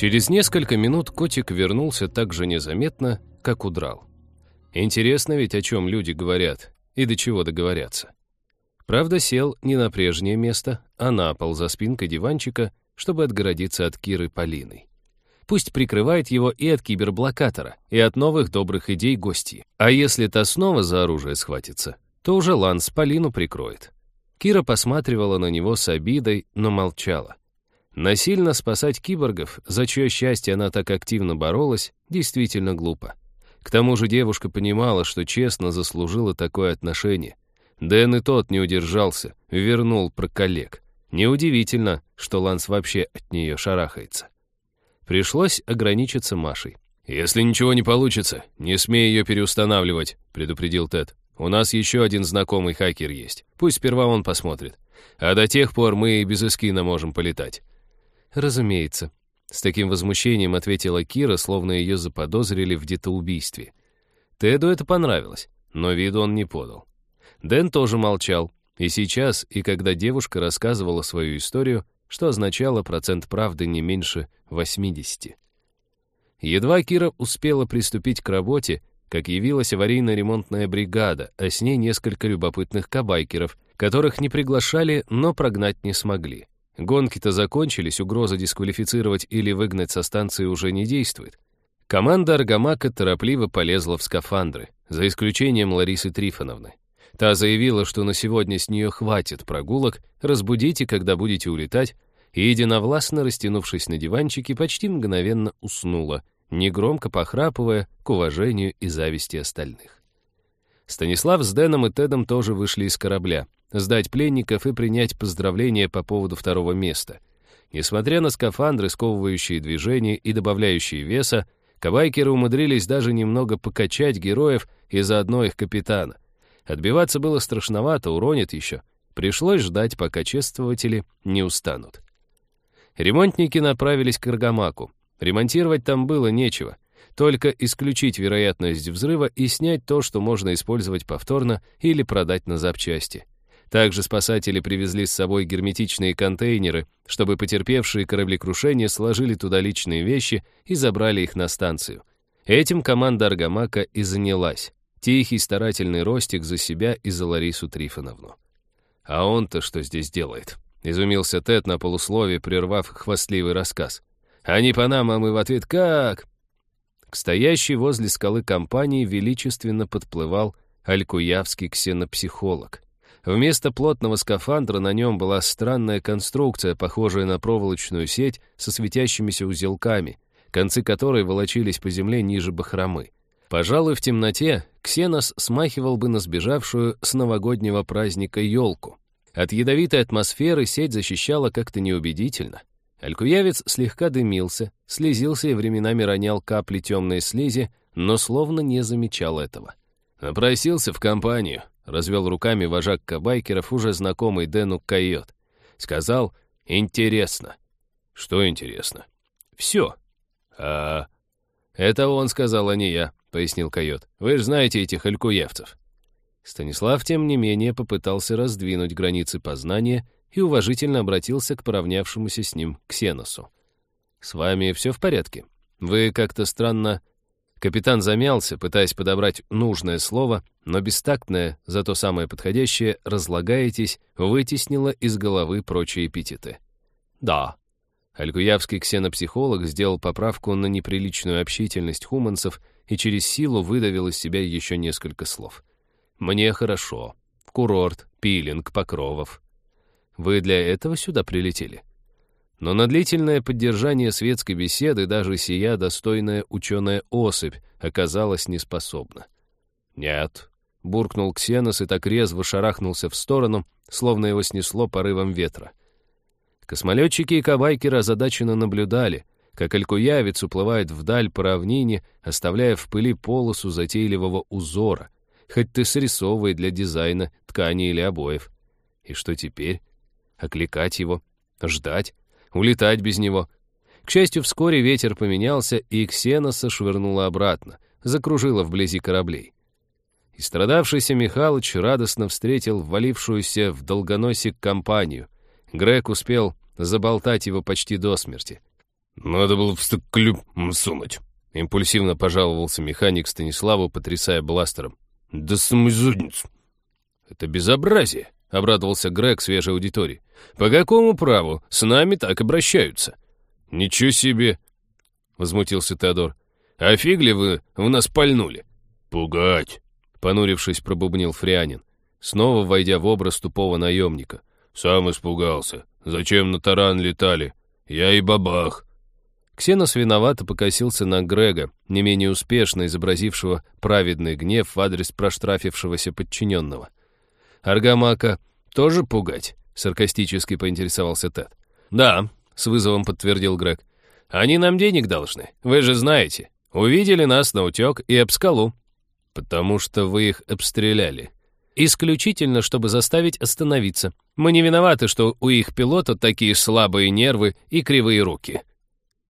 Через несколько минут котик вернулся так же незаметно, как удрал. Интересно ведь, о чем люди говорят и до чего договорятся. Правда, сел не на прежнее место, а на пол за спинкой диванчика, чтобы отгородиться от Киры Полиной. Пусть прикрывает его и от киберблокатора, и от новых добрых идей гостей. А если та снова за оружие схватится, то уже Ланс Полину прикроет. Кира посматривала на него с обидой, но молчала. Насильно спасать киборгов, за чье счастье она так активно боролась, действительно глупо. К тому же девушка понимала, что честно заслужила такое отношение. Дэн и тот не удержался, вернул про коллег. Неудивительно, что Ланс вообще от нее шарахается. Пришлось ограничиться Машей. «Если ничего не получится, не смей ее переустанавливать», — предупредил Тед. «У нас еще один знакомый хакер есть. Пусть сперва он посмотрит. А до тех пор мы и без эскина можем полетать». «Разумеется», — с таким возмущением ответила Кира, словно ее заподозрили в детоубийстве. Теду это понравилось, но виду он не подал. Дэн тоже молчал, и сейчас, и когда девушка рассказывала свою историю, что означало процент правды не меньше 80. Едва Кира успела приступить к работе, как явилась аварийно-ремонтная бригада, а с ней несколько любопытных кабайкеров, которых не приглашали, но прогнать не смогли. Гонки-то закончились, угроза дисквалифицировать или выгнать со станции уже не действует. Команда Аргамака торопливо полезла в скафандры, за исключением Ларисы Трифоновны. Та заявила, что на сегодня с нее хватит прогулок, разбудите, когда будете улетать, и, единовластно растянувшись на диванчике, почти мгновенно уснула, негромко похрапывая к уважению и зависти остальных. Станислав с Дэном и Тедом тоже вышли из корабля, сдать пленников и принять поздравления по поводу второго места. Несмотря на скафандры, сковывающие движения и добавляющие веса, кавайкеры умудрились даже немного покачать героев и заодно их капитана. Отбиваться было страшновато, уронит еще. Пришлось ждать, пока чествователи не устанут. Ремонтники направились к Аргамаку. Ремонтировать там было нечего. Только исключить вероятность взрыва и снять то, что можно использовать повторно или продать на запчасти. Также спасатели привезли с собой герметичные контейнеры, чтобы потерпевшие кораблекрушение сложили туда личные вещи и забрали их на станцию. Этим команда Аргамака и занялась. Тихий старательный ростик за себя и за Ларису Трифоновну. «А он-то что здесь делает?» — изумился Тед на полуслове, прервав хвастливый рассказ. «А не по нам, а мы в ответ как?» К стоящей возле скалы компании величественно подплывал алькуявский ксенопсихолог — Вместо плотного скафандра на нем была странная конструкция, похожая на проволочную сеть со светящимися узелками, концы которой волочились по земле ниже бахромы. Пожалуй, в темноте Ксенос смахивал бы на сбежавшую с новогоднего праздника елку. От ядовитой атмосферы сеть защищала как-то неубедительно. Алькуявец слегка дымился, слезился и временами ронял капли темной слизи, но словно не замечал этого. Напросился в компанию, развел руками вожак кабайкеров, уже знакомый Дэну Койот. Сказал, интересно. Что интересно? Все. А... Это он сказал, а не я, пояснил Койот. Вы же знаете этих алькуевцев. Станислав, тем не менее, попытался раздвинуть границы познания и уважительно обратился к поравнявшемуся с ним Ксеносу. «С вами все в порядке? Вы как-то странно Капитан замялся, пытаясь подобрать нужное слово, но бестактное, зато самое подходящее «разлагаетесь» вытеснило из головы прочие эпитеты. «Да». Альгуявский ксенопсихолог сделал поправку на неприличную общительность хуманцев и через силу выдавил из себя еще несколько слов. «Мне хорошо. Курорт, пилинг, Покровов. Вы для этого сюда прилетели?» Но на длительное поддержание светской беседы даже сия достойная ученая особь оказалась неспособна. «Нет», — буркнул Ксенос и так резво шарахнулся в сторону, словно его снесло порывом ветра. Космолетчики и кабайкеры озадаченно наблюдали, как алькуявец уплывает вдаль по равнине, оставляя в пыли полосу затейливого узора, хоть ты срисовывай для дизайна ткани или обоев. И что теперь? Окликать его? Ждать? Улетать без него. К счастью, вскоре ветер поменялся, и Ксеноса швырнуло обратно, закружило вблизи кораблей. И страдавшийся Михалыч радостно встретил ввалившуюся в долгоносик компанию. Грег успел заболтать его почти до смерти. «Надо было в стыклю сунуть», — импульсивно пожаловался механик Станиславу, потрясая бластером. «Да самый задницу!» «Это безобразие!» — обрадовался Грег свежей аудитории. «По какому праву с нами так обращаются?» «Ничего себе!» — возмутился Теодор. «А фиг ли вы в нас пальнули?» «Пугать!» — понурившись, пробубнил Фрианин, снова войдя в образ тупого наемника. «Сам испугался. Зачем на таран летали? Я и бабах!» Ксенос виновато покосился на Грега, не менее успешно изобразившего праведный гнев в адрес проштрафившегося подчиненного. «Аргамака тоже пугать?» — саркастически поинтересовался Тед. «Да», — с вызовом подтвердил Грег. «Они нам денег должны, вы же знаете. Увидели нас на утек и об скалу». «Потому что вы их обстреляли». «Исключительно, чтобы заставить остановиться. Мы не виноваты, что у их пилота такие слабые нервы и кривые руки».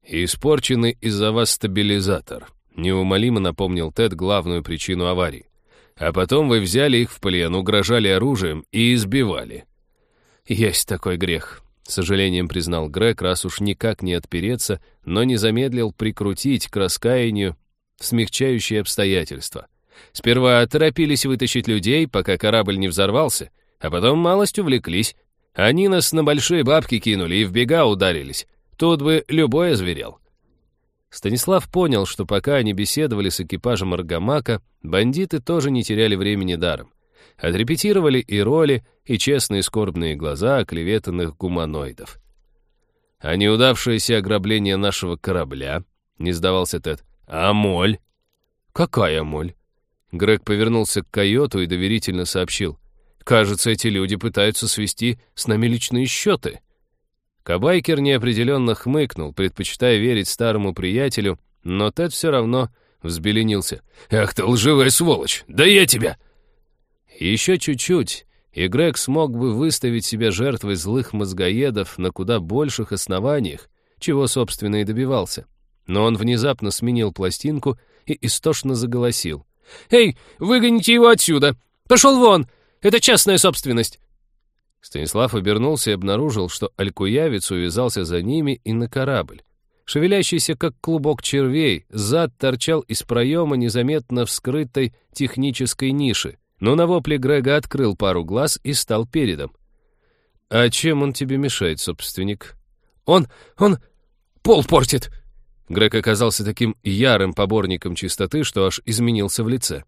«Испорченный из-за вас стабилизатор», — неумолимо напомнил Тед главную причину аварии. «А потом вы взяли их в плен, угрожали оружием и избивали». «Есть такой грех», — сожалением признал Грег, раз уж никак не отпереться, но не замедлил прикрутить к раскаянию смягчающие обстоятельства. Сперва торопились вытащить людей, пока корабль не взорвался, а потом малость увлеклись. Они нас на большие бабки кинули и в бега ударились. Тут бы любой озверел. Станислав понял, что пока они беседовали с экипажем Аргамака, бандиты тоже не теряли времени даром. Отрепетировали и роли, и честные скорбные глаза оклеветанных гуманоидов. «А неудавшееся ограбление нашего корабля?» — не сдавался Тед. «А моль?» «Какая моль?» Грег повернулся к койоту и доверительно сообщил. «Кажется, эти люди пытаются свести с нами личные счеты». Кабайкер неопределенно хмыкнул, предпочитая верить старому приятелю, но Тед все равно взбеленился. «Ах ты лживая сволочь! Да я тебя!» Еще чуть-чуть, и Грег смог бы выставить себя жертвой злых мозгоедов на куда больших основаниях, чего, собственно, и добивался. Но он внезапно сменил пластинку и истошно заголосил. «Эй, выгоните его отсюда! Пошел вон! Это частная собственность!» Станислав обернулся и обнаружил, что алькуявец увязался за ними и на корабль. Шевелящийся, как клубок червей, зад торчал из проема незаметно вскрытой технической ниши, но на вопле Грега открыл пару глаз и стал передом. «А чем он тебе мешает, собственник?» «Он... он... пол портит!» Грег оказался таким ярым поборником чистоты, что аж изменился в лице.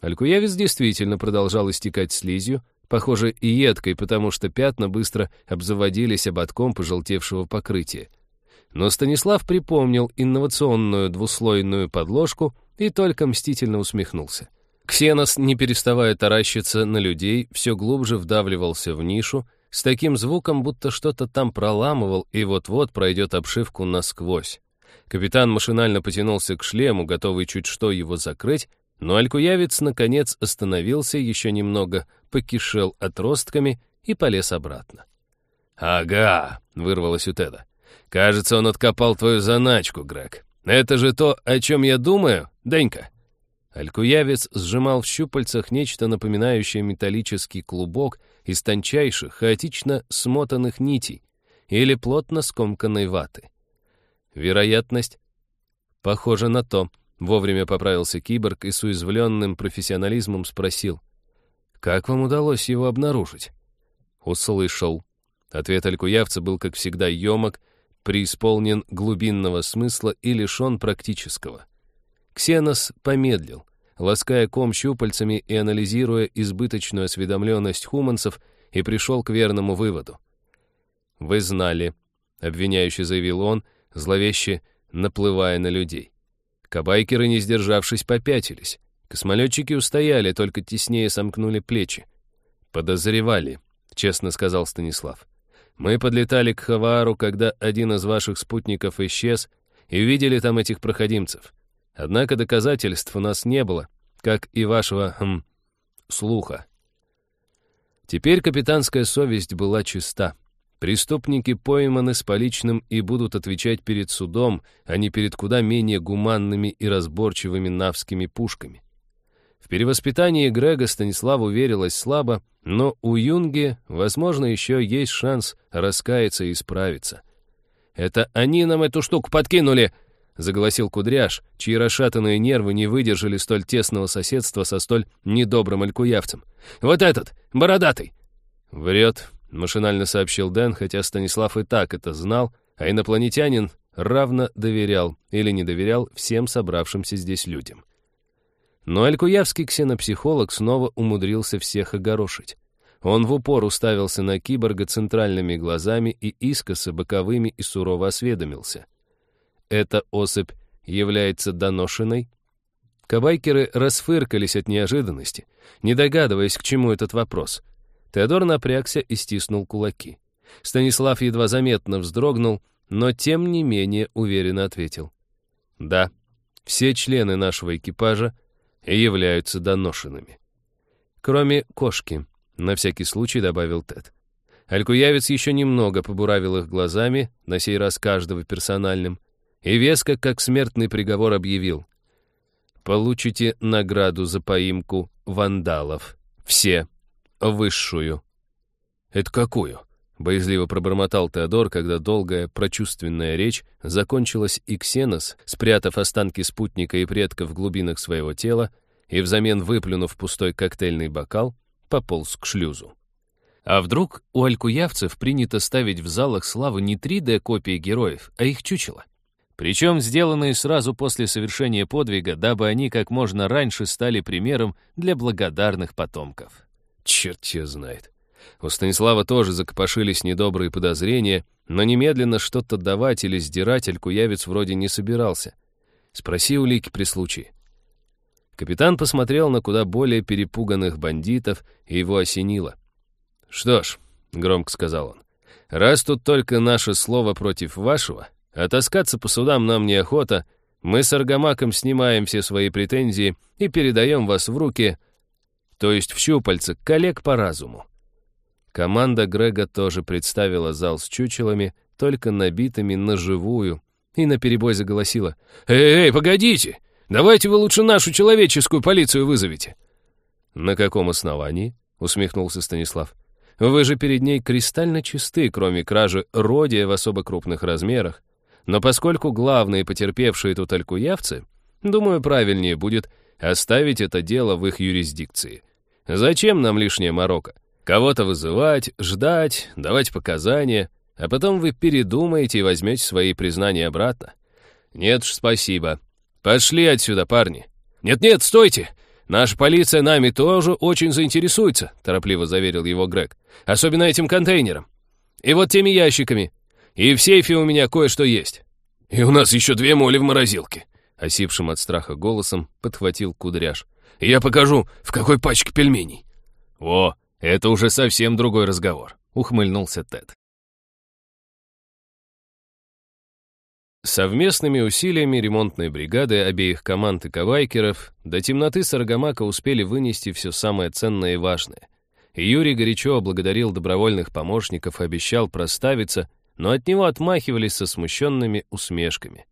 Алькуявец действительно продолжал истекать слизью, похоже, и едкой, потому что пятна быстро обзаводились ободком пожелтевшего покрытия. Но Станислав припомнил инновационную двуслойную подложку и только мстительно усмехнулся. Ксенос, не переставая таращиться на людей, все глубже вдавливался в нишу, с таким звуком, будто что-то там проламывал и вот-вот пройдет обшивку насквозь. Капитан машинально потянулся к шлему, готовый чуть что его закрыть, но алькуявец, наконец, остановился, еще немного покишел отростками и полез обратно. «Ага», — вырвалось у Теда. «Кажется, он откопал твою заначку, Грег. Это же то, о чем я думаю, Денька». Алькуявец сжимал в щупальцах нечто напоминающее металлический клубок из тончайших, хаотично смотанных нитей или плотно скомканной ваты. Вероятность? Похоже на то. Вовремя поправился киборг и с уязвленным профессионализмом спросил. «Как вам удалось его обнаружить?» «Услышал». Ответ алькуявца был, как всегда, емок, преисполнен глубинного смысла и лишен практического. Ксенос помедлил, лаская ком щупальцами и анализируя избыточную осведомленность хуманцев, и пришел к верному выводу. «Вы знали», — обвиняюще заявил он, зловеще наплывая на людей. Кабайкеры, не сдержавшись, попятились. Космолетчики устояли, только теснее сомкнули плечи. «Подозревали», — честно сказал Станислав. «Мы подлетали к Хаваару, когда один из ваших спутников исчез, и видели там этих проходимцев. Однако доказательств у нас не было, как и вашего, хм, слуха». Теперь капитанская совесть была чиста. Преступники пойманы с поличным и будут отвечать перед судом, а не перед куда менее гуманными и разборчивыми навскими пушками. В перевоспитании Грега Станиславу верилось слабо, но у Юнги, возможно, еще есть шанс раскаяться и исправиться. «Это они нам эту штуку подкинули!» — заголосил Кудряш, чьи расшатанные нервы не выдержали столь тесного соседства со столь недобрым алькуявцем. «Вот этот, бородатый!» «Врет», — машинально сообщил Дэн, хотя Станислав и так это знал, а инопланетянин равно доверял или не доверял всем собравшимся здесь людям. Но алькуявский ксенопсихолог снова умудрился всех огорошить. Он в упор уставился на киборга центральными глазами и искоса боковыми и сурово осведомился. «Эта особь является доношенной?» Кабайкеры расфыркались от неожиданности, не догадываясь, к чему этот вопрос. Теодор напрягся и стиснул кулаки. Станислав едва заметно вздрогнул, но тем не менее уверенно ответил. «Да, все члены нашего экипажа являются доношенными. Кроме кошки, на всякий случай добавил Тед. Алькуявец еще немного побуравил их глазами, на сей раз каждого персональным, и веско, как смертный приговор, объявил. «Получите награду за поимку вандалов. Все. Высшую». «Это какую?» — боязливо пробормотал Теодор, когда долгая прочувственная речь закончилась, и Ксенос, спрятав останки спутника и предка в глубинах своего тела и взамен выплюнув пустой коктейльный бокал, пополз к шлюзу. А вдруг у алькуявцев принято ставить в залах славы не 3D-копии героев, а их чучело? Причем сделанные сразу после совершения подвига, дабы они как можно раньше стали примером для благодарных потомков. Черт тебя знает. У Станислава тоже закопошились недобрые подозрения, но немедленно что-то давать или сдирать алькуявец вроде не собирался. Спроси улики при случае. Капитан посмотрел на куда более перепуганных бандитов, и его осенило. «Что ж», — громко сказал он, — «раз тут только наше слово против вашего, а таскаться по судам нам неохота, мы с Аргамаком снимаем все свои претензии и передаем вас в руки, то есть в щупальца, коллег по разуму». Команда Грега тоже представила зал с чучелами, только набитыми на живую, и наперебой заголосила. «Эй, эй, погодите! Давайте вы лучше нашу человеческую полицию вызовете». «На каком основании?» — усмехнулся Станислав. «Вы же перед ней кристально чисты, кроме кражи родия в особо крупных размерах. Но поскольку главные потерпевшие тут алькуявцы, думаю, правильнее будет оставить это дело в их юрисдикции. Зачем нам лишняя морока? Кого-то вызывать, ждать, давать показания, а потом вы передумаете и возьмете свои признания обратно? Нет ж, спасибо. «Пошли отсюда, парни!» «Нет-нет, стойте! Наша полиция нами тоже очень заинтересуется», торопливо заверил его Грег. «Особенно этим контейнером. И вот теми ящиками. И в сейфе у меня кое-что есть. И у нас еще две моли в морозилке», осипшим от страха голосом подхватил кудряш. «Я покажу, в какой пачке пельменей». «О, это уже совсем другой разговор», ухмыльнулся Тед. Совместными усилиями ремонтной бригады обеих команд и кавайкеров до темноты Саргамака успели вынести все самое ценное и важное. Юрий горячо благодарил добровольных помощников и обещал проставиться, но от него отмахивались со смущенными усмешками.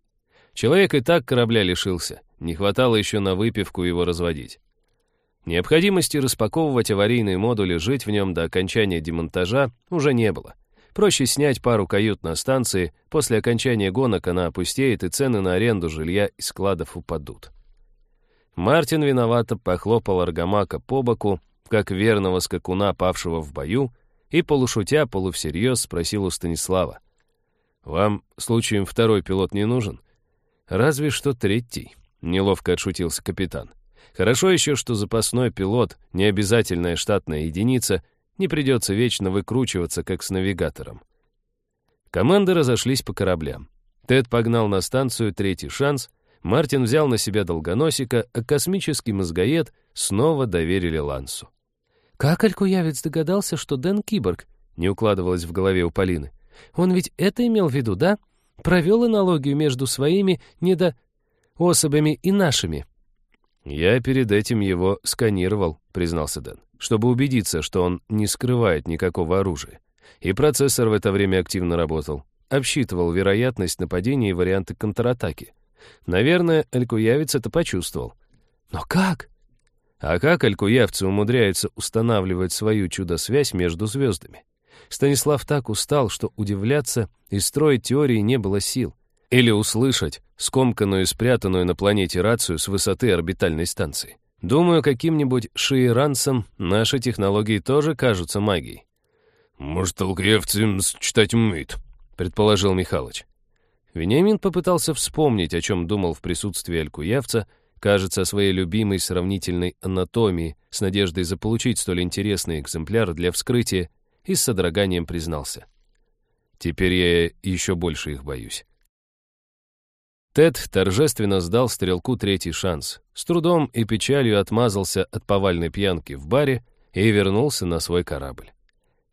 Человек и так корабля лишился, не хватало еще на выпивку его разводить. Необходимости распаковывать аварийные модули, жить в нем до окончания демонтажа уже не было. Проще снять пару кают на станции, после окончания гонок она опустеет, и цены на аренду жилья из складов упадут. Мартин виновато похлопал Аргамака по боку, как верного скакуна, павшего в бою, и, полушутя, полувсерьез, спросил у Станислава. «Вам, случаем, второй пилот не нужен?» «Разве что третий», — неловко отшутился капитан. «Хорошо еще, что запасной пилот, не обязательная штатная единица, не придется вечно выкручиваться, как с навигатором. Команды разошлись по кораблям. Тед погнал на станцию «Третий шанс», Мартин взял на себя долгоносика, а космический мозгоед снова доверили Лансу. «Как Алькуявец догадался, что Дэн киборг?» — не укладывалось в голове у Полины. «Он ведь это имел в виду, да? Провел аналогию между своими недо... особями и нашими». «Я перед этим его сканировал», — признался Дэн чтобы убедиться, что он не скрывает никакого оружия. И процессор в это время активно работал, обсчитывал вероятность нападения и варианты контратаки. Наверное, Алькуявец это почувствовал. Но как? А как алькуявцы умудряются устанавливать свою чудо-связь между звездами? Станислав так устал, что удивляться и строить теории не было сил. Или услышать скомканную и спрятанную на планете рацию с высоты орбитальной станции. Думаю, каким-нибудь шиеранцам наши технологии тоже кажутся магией. «Может, толкревцы читать умеют», — предположил Михалыч. Вениамин попытался вспомнить, о чем думал в присутствии Алькуявца, кажется, о своей любимой сравнительной анатомии, с надеждой заполучить столь интересный экземпляр для вскрытия, и с содроганием признался. Теперь я еще больше их боюсь. Тед торжественно сдал стрелку третий шанс, с трудом и печалью отмазался от повальной пьянки в баре и вернулся на свой корабль.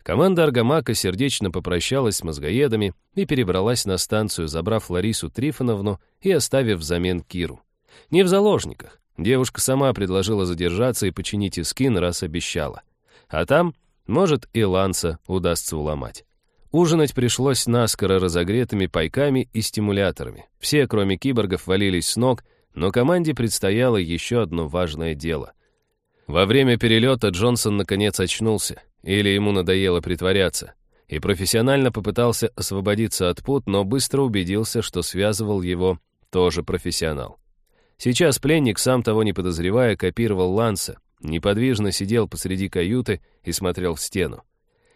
Команда Аргамака сердечно попрощалась с мозгоедами и перебралась на станцию, забрав Ларису Трифоновну и оставив взамен Киру. Не в заложниках. Девушка сама предложила задержаться и починить Искин, раз обещала. А там, может, и Ланса удастся уломать. Ужинать пришлось наскоро разогретыми пайками и стимуляторами. Все, кроме киборгов, валились с ног, но команде предстояло еще одно важное дело. Во время перелета Джонсон наконец очнулся или ему надоело притворяться, и профессионально попытался освободиться от пут, но быстро убедился, что связывал его тоже профессионал. Сейчас пленник, сам того не подозревая, копировал Ланса, неподвижно сидел посреди каюты и смотрел в стену.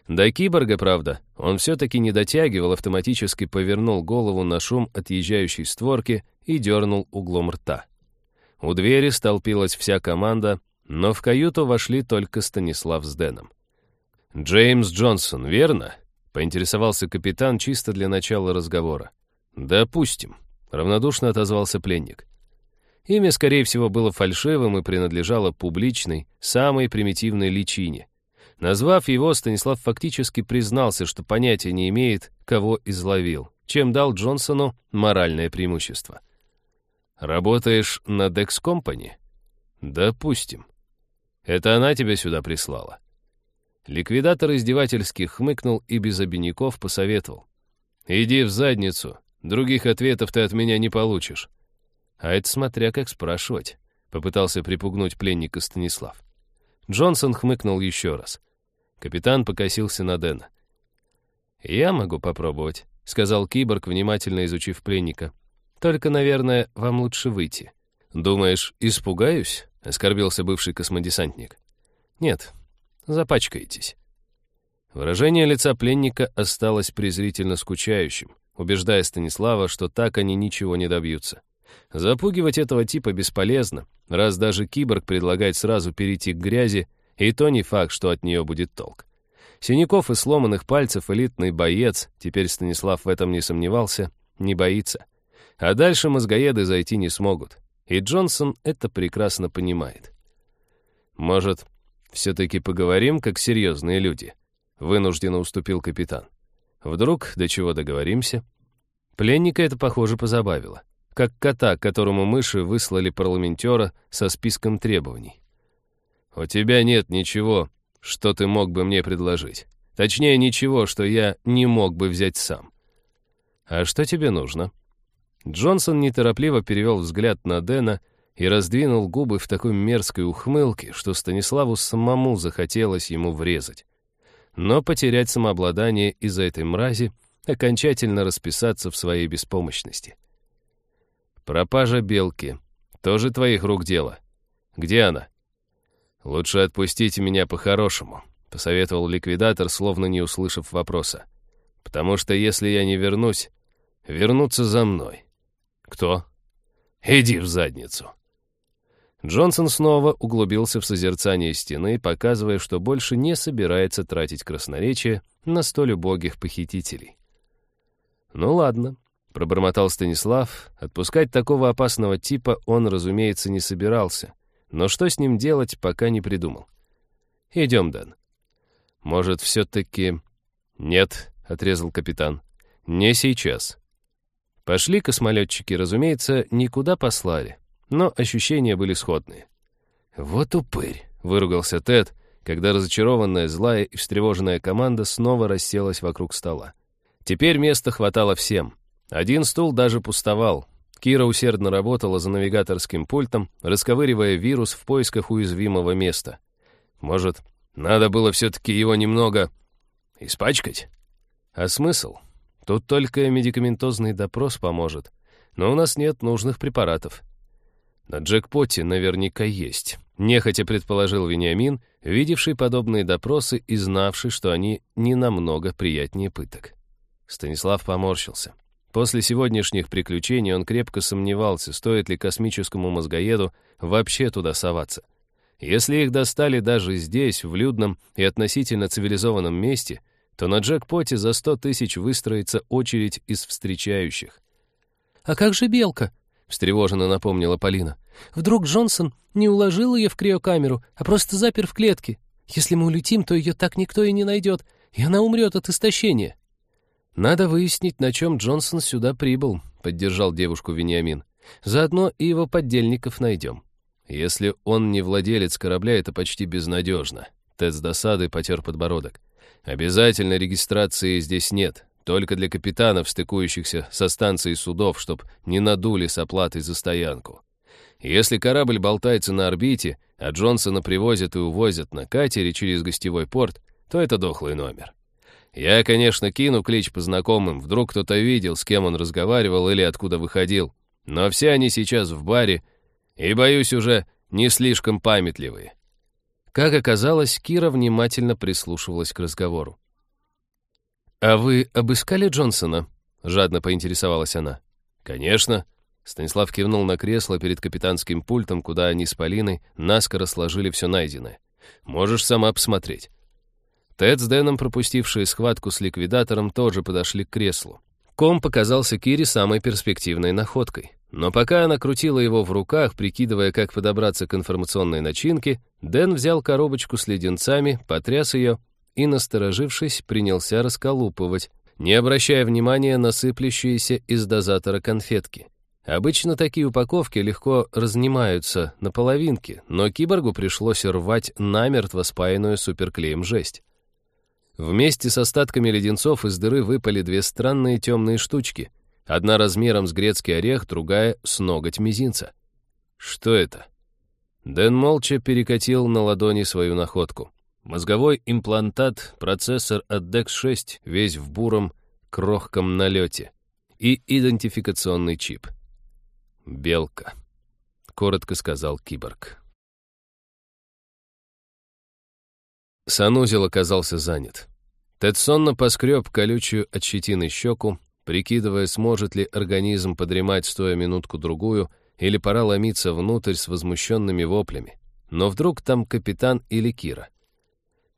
До киборга, правда, он все-таки не дотягивал, автоматически повернул голову на шум отъезжающей створки и дернул углом рта. У двери столпилась вся команда, но в каюту вошли только Станислав с Дэном. «Джеймс Джонсон, верно?» — поинтересовался капитан чисто для начала разговора. «Допустим», — равнодушно отозвался пленник. Имя, скорее всего, было фальшивым и принадлежало публичной, самой примитивной личине. Назвав его, Станислав фактически признался, что понятия не имеет, кого изловил, чем дал Джонсону моральное преимущество. «Работаешь на Dex Company?» «Допустим. Это она тебя сюда прислала?» Ликвидатор издевательски хмыкнул и без обиняков посоветовал. «Иди в задницу, других ответов ты от меня не получишь». «А это смотря как спрашивать», — попытался припугнуть пленника Станислав. Джонсон хмыкнул еще раз. Капитан покосился на Дэна. «Я могу попробовать», — сказал киборг, внимательно изучив пленника. «Только, наверное, вам лучше выйти». «Думаешь, испугаюсь?» — оскорбился бывший космодесантник. «Нет, запачкаетесь». Выражение лица пленника осталось презрительно скучающим, убеждая Станислава, что так они ничего не добьются. Запугивать этого типа бесполезно, раз даже киборг предлагает сразу перейти к грязи, и то не факт, что от нее будет толк. Синяков и сломанных пальцев элитный боец, теперь Станислав в этом не сомневался, не боится. А дальше мозгоеды зайти не смогут. И Джонсон это прекрасно понимает. Может, «Все-таки поговорим, как серьезные люди», — вынужденно уступил капитан. «Вдруг до чего договоримся?» Пленника это, похоже, позабавило. Как кота, которому мыши выслали парламентера со списком требований. «У тебя нет ничего, что ты мог бы мне предложить. Точнее, ничего, что я не мог бы взять сам». «А что тебе нужно?» Джонсон неторопливо перевел взгляд на Дэна и раздвинул губы в такой мерзкой ухмылке, что Станиславу самому захотелось ему врезать. Но потерять самообладание из-за этой мрази, окончательно расписаться в своей беспомощности. «Пропажа белки. Тоже твоих рук дело. Где она?» «Лучше отпустите меня по-хорошему», — посоветовал ликвидатор, словно не услышав вопроса. «Потому что если я не вернусь, вернутся за мной». «Кто?» «Иди в задницу». Джонсон снова углубился в созерцание стены, показывая, что больше не собирается тратить красноречие на столь убогих похитителей. «Ну ладно», — пробормотал Станислав. Отпускать такого опасного типа он, разумеется, не собирался. Но что с ним делать, пока не придумал. «Идем, Дэн». «Может, все-таки...» «Нет», — отрезал капитан. «Не сейчас». Пошли космолетчики, разумеется, никуда послали но ощущения были сходные. «Вот упырь!» — выругался Тед, когда разочарованная, злая и встревоженная команда снова расселась вокруг стола. Теперь места хватало всем. Один стул даже пустовал. Кира усердно работала за навигаторским пультом, расковыривая вирус в поисках уязвимого места. Может, надо было все-таки его немного... Испачкать? А смысл? Тут только медикаментозный допрос поможет. Но у нас нет нужных препаратов. На джекпоте наверняка есть. Нехотя предположил Вениамин, видевший подобные допросы и знавший, что они не намного приятнее пыток. Станислав поморщился. После сегодняшних приключений он крепко сомневался, стоит ли космическому мозгоеду вообще туда соваться. Если их достали даже здесь, в людном и относительно цивилизованном месте, то на джекпоте за сто тысяч выстроится очередь из встречающих. «А как же Белка?» — встревоженно напомнила Полина. «Вдруг Джонсон не уложил ее в криокамеру, а просто запер в клетке? Если мы улетим, то ее так никто и не найдет, и она умрет от истощения». «Надо выяснить, на чем Джонсон сюда прибыл», — поддержал девушку Вениамин. «Заодно и его поддельников найдем. Если он не владелец корабля, это почти безнадежно». Тед с досадой потер подбородок. «Обязательной регистрации здесь нет, только для капитанов, стыкующихся со станцией судов, чтоб не надули с оплатой за стоянку. Если корабль болтается на орбите, а Джонсона привозят и увозят на катере через гостевой порт, то это дохлый номер. Я, конечно, кину клич по знакомым, вдруг кто-то видел, с кем он разговаривал или откуда выходил. Но все они сейчас в баре, и, боюсь, уже не слишком памятливые. Как оказалось, Кира внимательно прислушивалась к разговору. «А вы обыскали Джонсона?» — жадно поинтересовалась она. «Конечно». Станислав кивнул на кресло перед капитанским пультом, куда они с Полиной наскоро сложили все найденное. «Можешь сама посмотреть». Тед с Дэном, пропустившие схватку с ликвидатором, тоже подошли к креслу. Ком показался Кире самой перспективной находкой. Но пока она крутила его в руках, прикидывая, как подобраться к информационной начинке, Дэн взял коробочку с леденцами, потряс ее и, насторожившись, принялся расколупывать, не обращая внимания на сыплющиеся из дозатора конфетки. Обычно такие упаковки легко разнимаются на половинки, но киборгу пришлось рвать намертво спаянную суперклеем жесть. Вместе с остатками леденцов из дыры выпали две странные темные штучки. Одна размером с грецкий орех, другая — с ноготь мизинца. Что это? Дэн молча перекатил на ладони свою находку. Мозговой имплантат, процессор от DEX-6, весь в буром, крохком налете. И идентификационный чип. «Белка», — коротко сказал киборг. Санузел оказался занят. Тед сонно поскреб колючую от щетины щеку, прикидывая, сможет ли организм подремать стоя минутку-другую, или пора ломиться внутрь с возмущенными воплями. Но вдруг там капитан или Кира.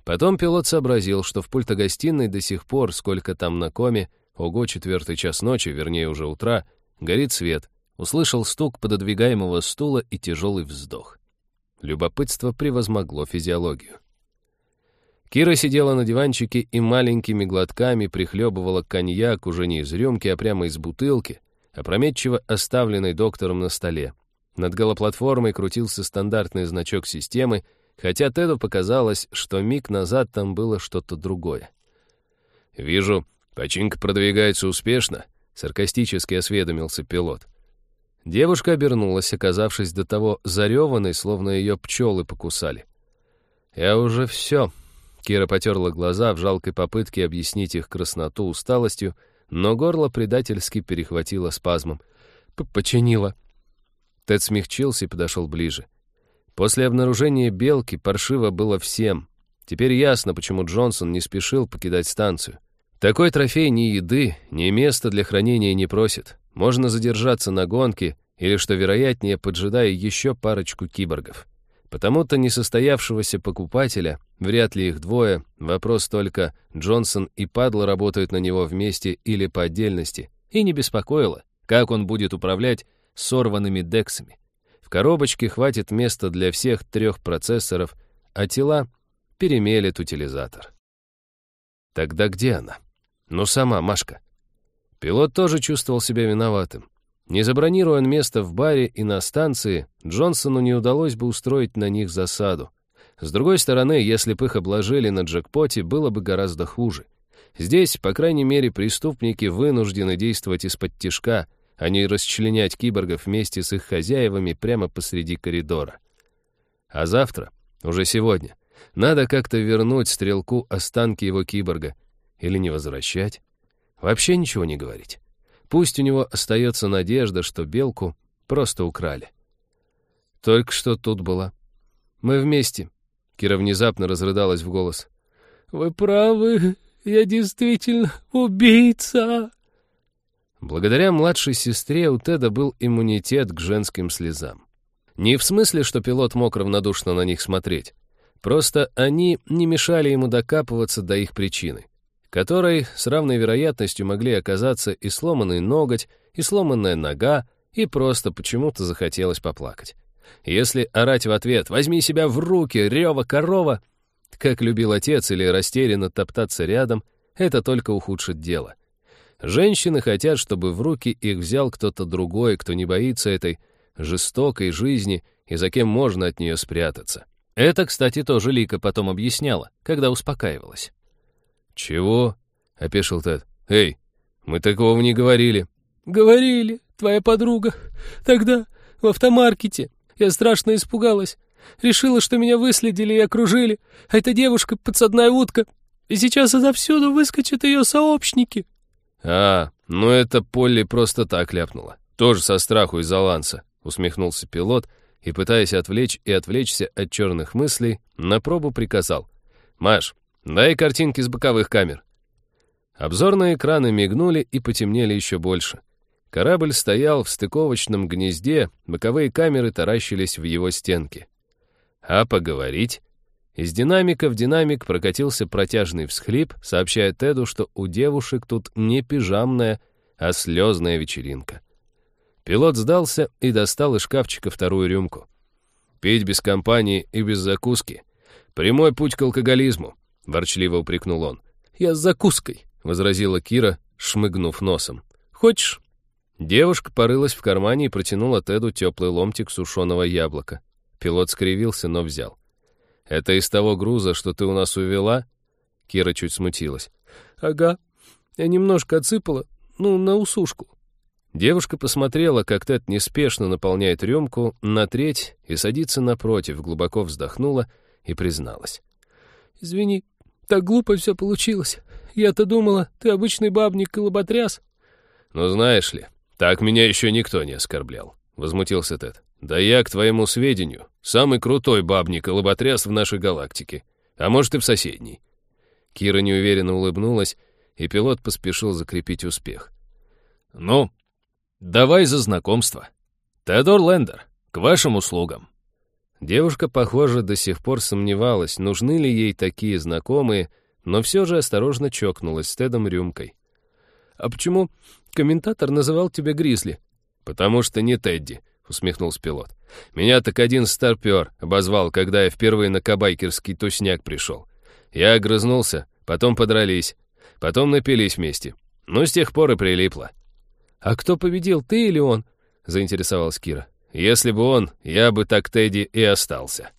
Потом пилот сообразил, что в пультогостиной до сих пор, сколько там на коме, ого, четвертый час ночи, вернее уже утра, горит свет, услышал стук пододвигаемого стула и тяжелый вздох. Любопытство превозмогло физиологию. Кира сидела на диванчике и маленькими глотками прихлебывала коньяк уже не из рюмки, а прямо из бутылки, опрометчиво оставленной доктором на столе. Над голоплатформой крутился стандартный значок системы, хотя Теду показалось, что миг назад там было что-то другое. «Вижу, починка продвигается успешно», — саркастически осведомился пилот. Девушка обернулась, оказавшись до того зареванной, словно ее пчелы покусали. «Я уже все», Кира потерла глаза в жалкой попытке объяснить их красноту усталостью, но горло предательски перехватило спазмом. «Починила». Тед смягчился и подошел ближе. После обнаружения белки паршиво было всем. Теперь ясно, почему Джонсон не спешил покидать станцию. Такой трофей ни еды, ни места для хранения не просит. Можно задержаться на гонке или, что вероятнее, поджидая еще парочку киборгов. Потому-то несостоявшегося покупателя, вряд ли их двое, вопрос только, Джонсон и Падла работают на него вместе или по отдельности, и не беспокоило, как он будет управлять сорванными дексами. В коробочке хватит места для всех трех процессоров, а тела перемелет утилизатор. Тогда где она? Ну, сама Машка. Пилот тоже чувствовал себя виноватым. Не забронируя он место в баре и на станции, Джонсону не удалось бы устроить на них засаду. С другой стороны, если бы их обложили на джекпоте, было бы гораздо хуже. Здесь, по крайней мере, преступники вынуждены действовать из-под тишка, а не расчленять киборгов вместе с их хозяевами прямо посреди коридора. А завтра, уже сегодня, надо как-то вернуть стрелку останки его киборга, или не возвращать? Вообще ничего не говорить. Пусть у него остается надежда, что белку просто украли. Только что тут была. Мы вместе. Кира внезапно разрыдалась в голос. «Вы правы, я действительно убийца!» Благодаря младшей сестре у Теда был иммунитет к женским слезам. Не в смысле, что пилот мог равнодушно на них смотреть. Просто они не мешали ему докапываться до их причины, которой с равной вероятностью могли оказаться и сломанный ноготь, и сломанная нога, и просто почему-то захотелось поплакать. Если орать в ответ «возьми себя в руки, рева корова», как любил отец, или растерянно топтаться рядом, это только ухудшит дело. Женщины хотят, чтобы в руки их взял кто-то другой, кто не боится этой жестокой жизни и за кем можно от нее спрятаться. Это, кстати, тоже Лика потом объясняла, когда успокаивалась. «Чего?» — опешил Тед. «Эй, мы такого не говорили». «Говорили, твоя подруга. Тогда, в автомаркете. Я страшно испугалась. Решила, что меня выследили и окружили. А эта девушка — подсадная утка. И сейчас отовсюду выскочат ее сообщники». «А, ну это Полли просто так ляпнула. Тоже со страху из-за ланса», — усмехнулся пилот, — и, пытаясь отвлечь и отвлечься от черных мыслей, на пробу приказал. «Маш, дай картинки с боковых камер». Обзорные экраны мигнули и потемнели еще больше. Корабль стоял в стыковочном гнезде, боковые камеры таращились в его стенки. А поговорить? Из динамика в динамик прокатился протяжный всхлип, сообщая Теду, что у девушек тут не пижамная, а слезная вечеринка. Пилот сдался и достал из шкафчика вторую рюмку. «Пить без компании и без закуски. Прямой путь к алкоголизму», — ворчливо упрекнул он. «Я с закуской», — возразила Кира, шмыгнув носом. «Хочешь?» Девушка порылась в кармане и протянула Теду теплый ломтик сушеного яблока. Пилот скривился, но взял. «Это из того груза, что ты у нас увела?» Кира чуть смутилась. «Ага. Я немножко отсыпала, ну, на усушку. Девушка посмотрела, как Тед неспешно наполняет рюмку на треть и садится напротив, глубоко вздохнула и призналась. «Извини, так глупо все получилось. Я-то думала, ты обычный бабник и лоботряс». «Ну, знаешь ли, так меня еще никто не оскорблял», — возмутился Тед. «Да я, к твоему сведению, самый крутой бабник и лоботряс в нашей галактике, а может и в соседней». Кира неуверенно улыбнулась, и пилот поспешил закрепить успех. «Ну, «Давай за знакомство. Теодор Лендер, к вашим услугам». Девушка, похоже, до сих пор сомневалась, нужны ли ей такие знакомые, но все же осторожно чокнулась с Тедом рюмкой. «А почему комментатор называл тебя Гризли?» «Потому что не Тедди», — усмехнулся пилот. «Меня так один старпер обозвал, когда я впервые на кабайкерский тусняк пришел. Я огрызнулся, потом подрались, потом напились вместе. Ну, с тех пор и прилипло». «А кто победил, ты или он?» — заинтересовалась Кира. «Если бы он, я бы так Тедди и остался».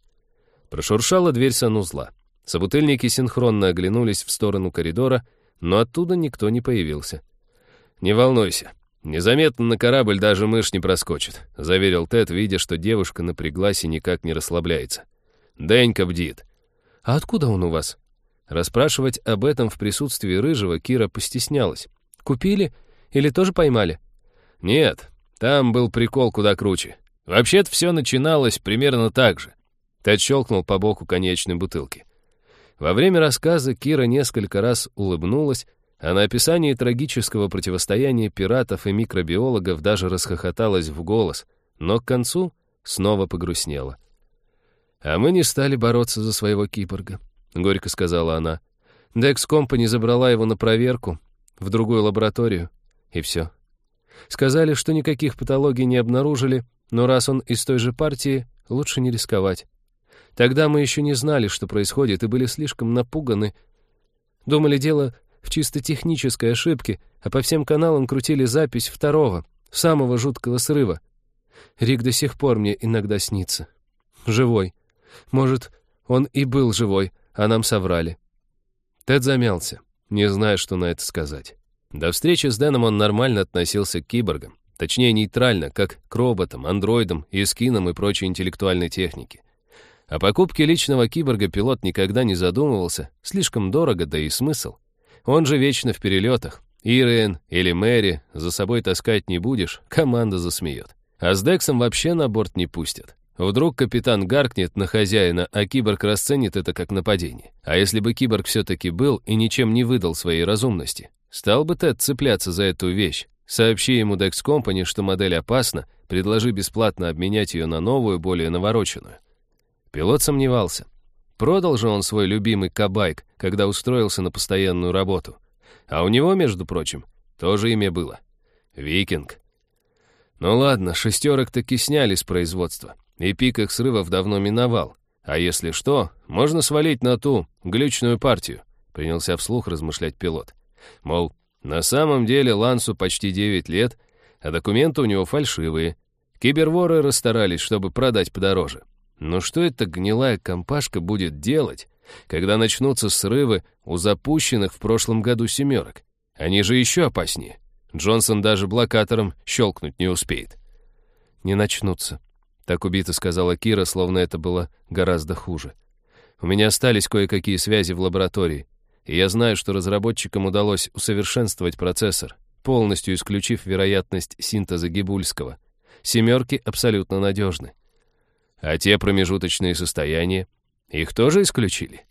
Прошуршала дверь санузла. Собутыльники синхронно оглянулись в сторону коридора, но оттуда никто не появился. «Не волнуйся, незаметно на корабль даже мышь не проскочит», — заверил Тед, видя, что девушка напряглась и никак не расслабляется. «Денька бдит». «А откуда он у вас?» Расспрашивать об этом в присутствии Рыжего Кира постеснялась. «Купили или тоже поймали?» «Нет, там был прикол куда круче. Вообще-то все начиналось примерно так же». Тед щелкнул по боку конечной бутылки. Во время рассказа Кира несколько раз улыбнулась, а на описании трагического противостояния пиратов и микробиологов даже расхохоталась в голос, но к концу снова погрустнела. «А мы не стали бороться за своего киборга», — горько сказала она. «Декс Компани забрала его на проверку в другую лабораторию. И все. Сказали, что никаких патологий не обнаружили, но раз он из той же партии, лучше не рисковать. Тогда мы еще не знали, что происходит, и были слишком напуганы. Думали, дело в чисто технической ошибке, а по всем каналам крутили запись второго, самого жуткого срыва. Рик до сих пор мне иногда снится. Живой. Может, он и был живой, а нам соврали. Тед замялся, не зная, что на это сказать. До встречи с Дэном он нормально относился к киборгам. Точнее, нейтрально, как к роботам, андроидам, искинам и прочей интеллектуальной технике. О покупке личного киборга пилот никогда не задумывался, слишком дорого, да и смысл. Он же вечно в перелетах. Ириэн или Мэри за собой таскать не будешь, команда засмеет. А с Дексом вообще на борт не пустят. Вдруг капитан гаркнет на хозяина, а киборг расценит это как нападение. А если бы киборг все-таки был и ничем не выдал своей разумности? Стал бы Тед цепляться за эту вещь? Сообщи ему Dex Company, что модель опасна, предложи бесплатно обменять ее на новую, более навороченную. Пилот сомневался. Продал же он свой любимый кабайк, когда устроился на постоянную работу. А у него, между прочим, тоже имя было. Викинг. Ну ладно, шестерок таки сняли с производства, и пик их срывов давно миновал. А если что, можно свалить на ту, глючную партию, принялся вслух размышлять пилот. Мол, на самом деле Лансу почти 9 лет, а документы у него фальшивые. Киберворы расстарались, чтобы продать подороже. Но что эта гнилая компашка будет делать, когда начнутся срывы у запущенных в прошлом году семерок? Они же еще опаснее. Джонсон даже блокатором щелкнуть не успеет. «Не начнутся», — так убито сказала Кира, словно это было гораздо хуже. «У меня остались кое-какие связи в лаборатории, и я знаю, что разработчикам удалось усовершенствовать процессор, полностью исключив вероятность синтеза Гибульского. Семерки абсолютно надежны. А те промежуточные состояния, их тоже исключили?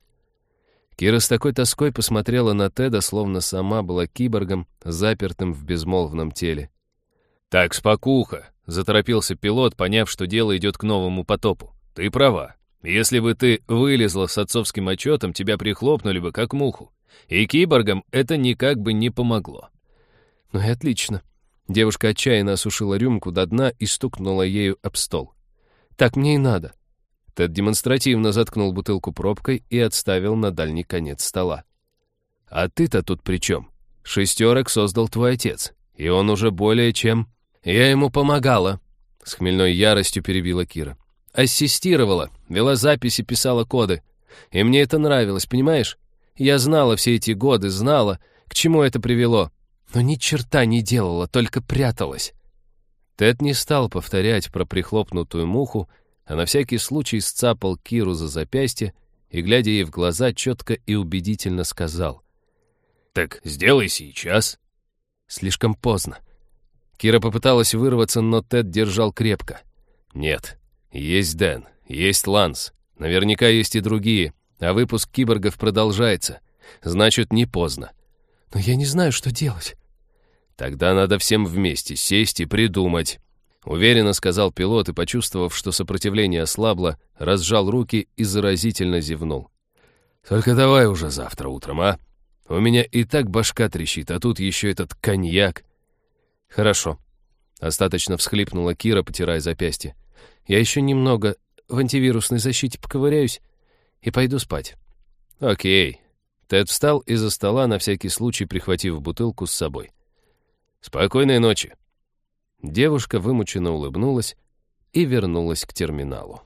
Кира с такой тоской посмотрела на Теда, словно сама была киборгом, запертым в безмолвном теле. «Так, спокуха!» — заторопился пилот, поняв, что дело идет к новому потопу. «Ты права. Если бы ты вылезла с отцовским отчетом, тебя прихлопнули бы как муху. И киборгам это никак бы не помогло». «Ну и отлично». Девушка отчаянно осушила рюмку до дна и стукнула ею об стол. Так мне и надо». Тед демонстративно заткнул бутылку пробкой и отставил на дальний конец стола. «А ты-то тут при чем? Шестерок создал твой отец, и он уже более чем...» «Я ему помогала», — с хмельной яростью перебила Кира. «Ассистировала, вела записи, писала коды. И мне это нравилось, понимаешь? Я знала все эти годы, знала, к чему это привело. Но ни черта не делала, только пряталась. Тед не стал повторять про прихлопнутую муху, а на всякий случай сцапал Киру за запястье и, глядя ей в глаза, четко и убедительно сказал. «Так сделай сейчас». Слишком поздно. Кира попыталась вырваться, но Тед держал крепко. «Нет, есть Дэн, есть Ланс, наверняка есть и другие, а выпуск киборгов продолжается. Значит, не поздно. Но я не знаю, что делать. Тогда надо всем вместе сесть и придумать. Уверенно сказал пилот и, почувствовав, что сопротивление ослабло, разжал руки и заразительно зевнул. «Только давай уже завтра утром, а? У меня и так башка трещит, а тут еще этот коньяк». «Хорошо», — остаточно всхлипнула Кира, потирая запястье. «Я еще немного в антивирусной защите поковыряюсь и пойду спать». «Окей». Тед встал из-за стола, на всякий случай прихватив бутылку с собой. «Спокойной ночи!» Девушка вымученно улыбнулась и вернулась к терминалу.